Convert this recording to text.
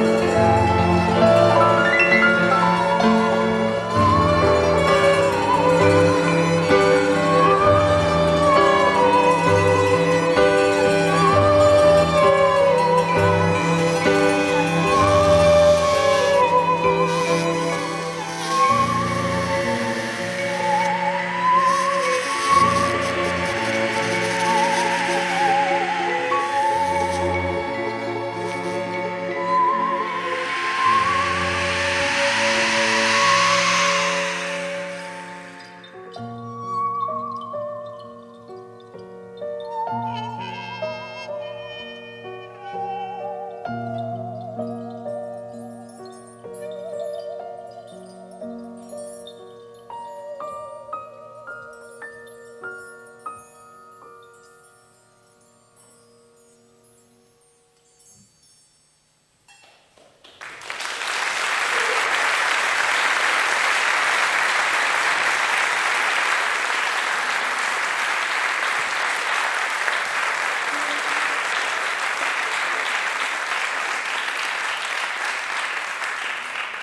Música